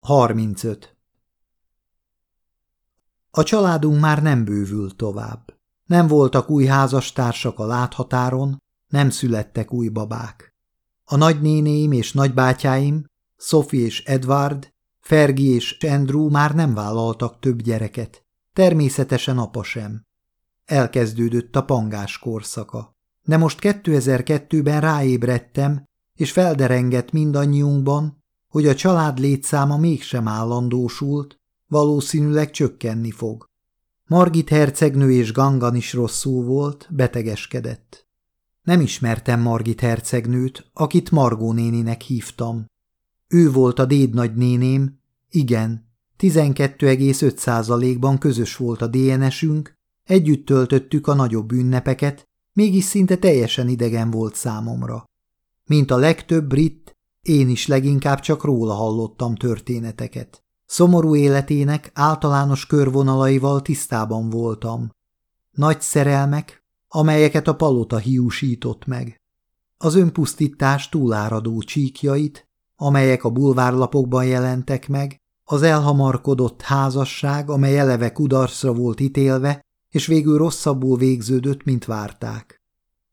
35. A családunk már nem bővült tovább. Nem voltak új házastársak a láthatáron, nem születtek új babák. A nagynénéim és nagybátyáim, Sophie és Edward, Fergi és Andrew már nem vállaltak több gyereket. Természetesen apa sem. Elkezdődött a pangás korszaka. De most 2002-ben ráébredtem, és felderengett mindannyiunkban, hogy a család létszáma mégsem állandósult, valószínűleg csökkenni fog. Margit hercegnő és Gangan is rosszul volt, betegeskedett. Nem ismertem Margit hercegnőt, akit Margó néninek hívtam. Ő volt a dédnagynéném, igen, 12,5%-ban közös volt a DNS-ünk, együtt töltöttük a nagyobb ünnepeket, mégis szinte teljesen idegen volt számomra. Mint a legtöbb brit, én is leginkább csak róla hallottam történeteket. Szomorú életének általános körvonalaival tisztában voltam. Nagy szerelmek, amelyeket a palota hiúsított meg. Az önpusztítás túláradó csíkjait, amelyek a bulvárlapokban jelentek meg, az elhamarkodott házasság, amely eleve kudarcra volt ítélve, és végül rosszabbul végződött, mint várták.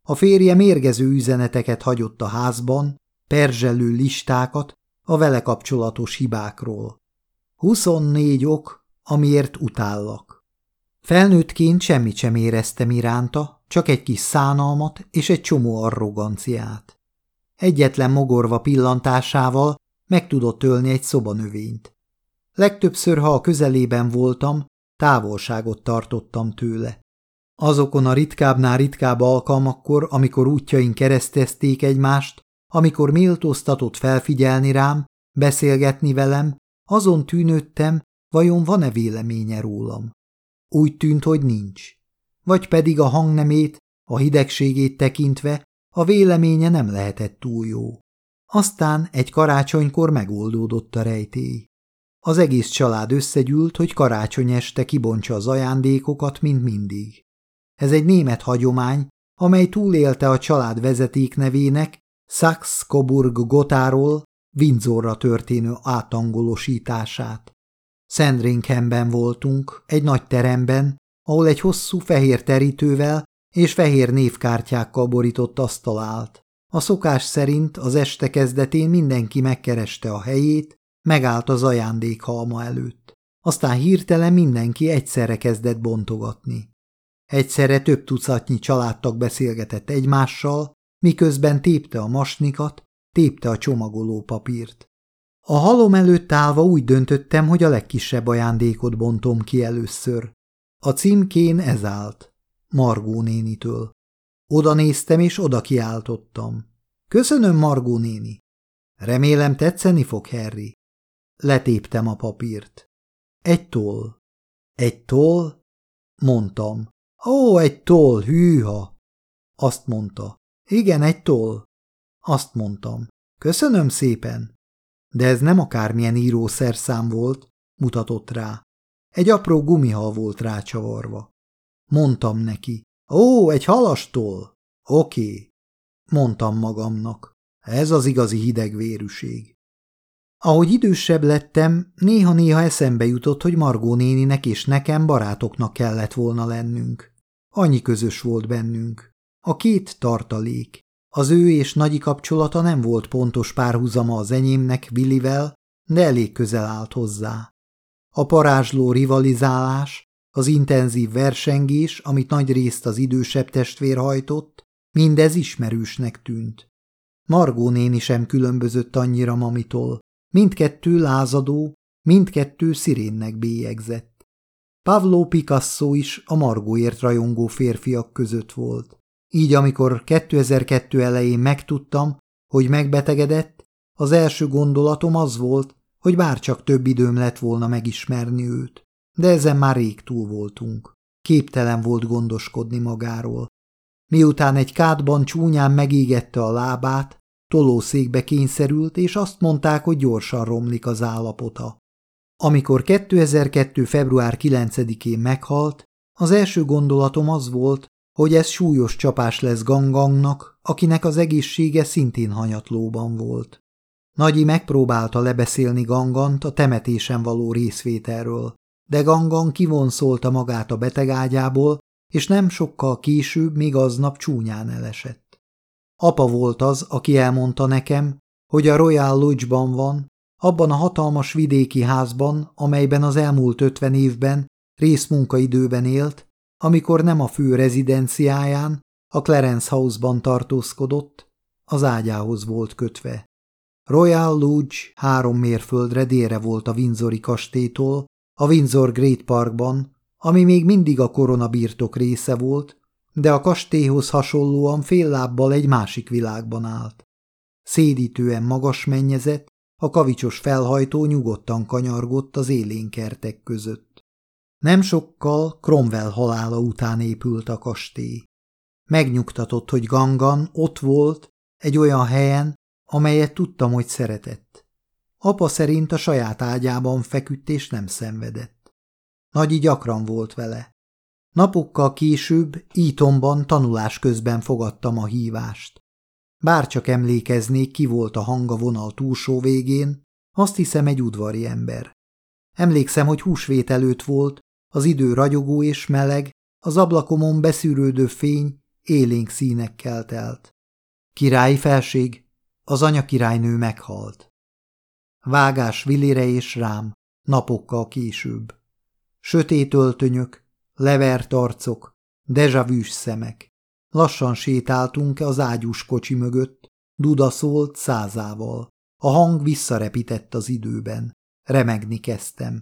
A férje mérgező üzeneteket hagyott a házban, perzselő listákat a vele kapcsolatos hibákról. 24 ok, amiért utállak. Felnőttként semmit sem éreztem iránta, csak egy kis szánalmat és egy csomó arroganciát. Egyetlen mogorva pillantásával meg tudott ölni egy szobanövényt. Legtöbbször, ha a közelében voltam, távolságot tartottam tőle. Azokon a ritkábbnál ritkább alkalmakkor, amikor útjaink keresztezték egymást, amikor méltóztatott felfigyelni rám, beszélgetni velem, azon tűnődtem, vajon van-e véleménye rólam. Úgy tűnt, hogy nincs. Vagy pedig a hangnemét, a hidegségét tekintve a véleménye nem lehetett túl jó. Aztán egy karácsonykor megoldódott a rejtély. Az egész család összegyűlt, hogy karácsony este kibontsa az ajándékokat, mint mindig. Ez egy német hagyomány, amely túlélte a család vezeték nevének, Saxe-Coburg Gotáról Windsorra történő átangolosítását. Sandringhamben voltunk, egy nagy teremben, ahol egy hosszú fehér terítővel és fehér névkártyákkal borított asztal állt. A szokás szerint az este kezdetén mindenki megkereste a helyét, megállt az ajándékhalma előtt. Aztán hirtelen mindenki egyszerre kezdett bontogatni. Egyszerre több tucatnyi családtag beszélgetett egymással, miközben tépte a masnikat, tépte a csomagoló papírt. A halom előtt állva úgy döntöttem, hogy a legkisebb ajándékot bontom ki először. A címkén ez állt, Margó nénitől. Oda néztem és oda kiáltottam. Köszönöm, Margó néni. Remélem tetszeni fog, Harry. Letéptem a papírt. Egy toll. Egy toll? Mondtam. Ó, egy toll, hűha! Azt mondta. Igen, egy toll. Azt mondtam. Köszönöm szépen. De ez nem akármilyen írószerszám volt, mutatott rá. Egy apró gumihal volt rácsavarva. Mondtam neki. Ó, egy halastól. Oké. Mondtam magamnak. Ez az igazi hidegvérűség. Ahogy idősebb lettem, néha-néha eszembe jutott, hogy Margó néninek és nekem barátoknak kellett volna lennünk. Annyi közös volt bennünk. A két tartalék. Az ő és nagyi kapcsolata nem volt pontos párhuzama az enyémnek Billivel, de elég közel állt hozzá. A parázsló rivalizálás, az intenzív versengés, amit nagy részt az idősebb testvér hajtott, mindez ismerősnek tűnt. Margó néni sem különbözött annyira mamitól. Mindkettő lázadó, mindkettő szirénnek bélyegzett. Pavlo Picasso is a Margóért rajongó férfiak között volt. Így amikor 2002 elején megtudtam, hogy megbetegedett, az első gondolatom az volt, hogy bárcsak több időm lett volna megismerni őt. De ezen már rég túl voltunk. Képtelen volt gondoskodni magáról. Miután egy kádban csúnyán megégette a lábát, tolószékbe kényszerült, és azt mondták, hogy gyorsan romlik az állapota. Amikor 2002. február 9-én meghalt, az első gondolatom az volt, hogy ez súlyos csapás lesz Gangangnak, akinek az egészsége szintén hanyatlóban volt. Nagyi megpróbálta lebeszélni Gangant a temetésen való részvételről, de Gangan kivonszolta magát a betegágyából, és nem sokkal később még aznap csúnyán elesett. Apa volt az, aki elmondta nekem, hogy a Royal Lodge-ban van, abban a hatalmas vidéki házban, amelyben az elmúlt ötven évben részmunkaidőben élt, amikor nem a fő rezidenciáján, a Clarence House-ban tartózkodott, az ágyához volt kötve. Royal Lodge három mérföldre délre volt a Windsori kastélytól, a Windsor Great Parkban, ami még mindig a korona birtok része volt, de a kastélyhoz hasonlóan fél lábbal egy másik világban állt. Szédítően magas mennyezet, a kavicsos felhajtó nyugodtan kanyargott az élénkertek között. Nem sokkal Cromwell halála után épült a kastély. Megnyugtatott, hogy Gangan ott volt, egy olyan helyen, amelyet tudtam, hogy szeretett. Apa szerint a saját ágyában feküdt és nem szenvedett. Nagyi gyakran volt vele. Napokkal később Ítomban tanulás közben fogadtam a hívást. Bárcsak emlékeznék, ki volt a hang vonal túlsó végén, azt hiszem egy udvari ember. Emlékszem, hogy húsvét előtt volt, az idő ragyogó és meleg, az ablakomon beszűrődő fény élénk színekkel telt. Királyi felség, az anyakirálynő meghalt. Vágás vilére és rám, napokkal később. Sötét öltönyök, levert arcok, dejavűs szemek. Lassan sétáltunk az ágyús kocsi mögött, Duda szólt százával. A hang visszarepített az időben. Remegni kezdtem.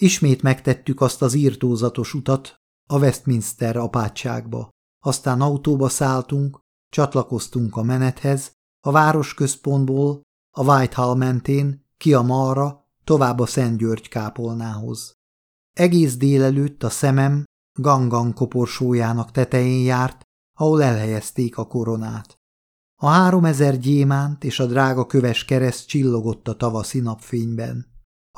Ismét megtettük azt az írtózatos utat a Westminster apátságba. Aztán autóba szálltunk, csatlakoztunk a menethez, a városközpontból, a Whitehall mentén, ki a Marra, tovább a Szent György kápolnához. Egész délelőtt a szemem gangan koporsójának tetején járt, ahol elhelyezték a koronát. A háromezer gyémánt és a drága köves kereszt csillogott a tavaszi napfényben.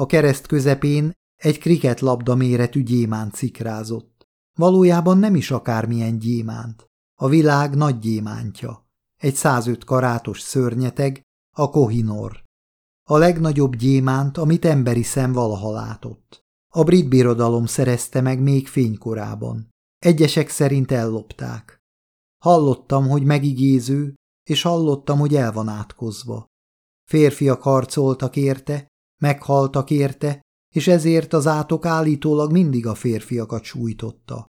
A kereszt közepén egy kriketlabda méretű gyémánt szikrázott. Valójában nem is akármilyen gyémánt. A világ nagy gyémántja. Egy 105 karátos szörnyeteg, a kohinor. A legnagyobb gyémánt, amit emberi szem valaha látott. A brit birodalom szerezte meg még fénykorában. Egyesek szerint ellopták. Hallottam, hogy megigéző, és hallottam, hogy el van átkozva. Férfiak harcoltak érte, meghaltak érte, és ezért az átok állítólag mindig a férfiakat sújtotta.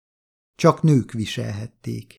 Csak nők viselhették.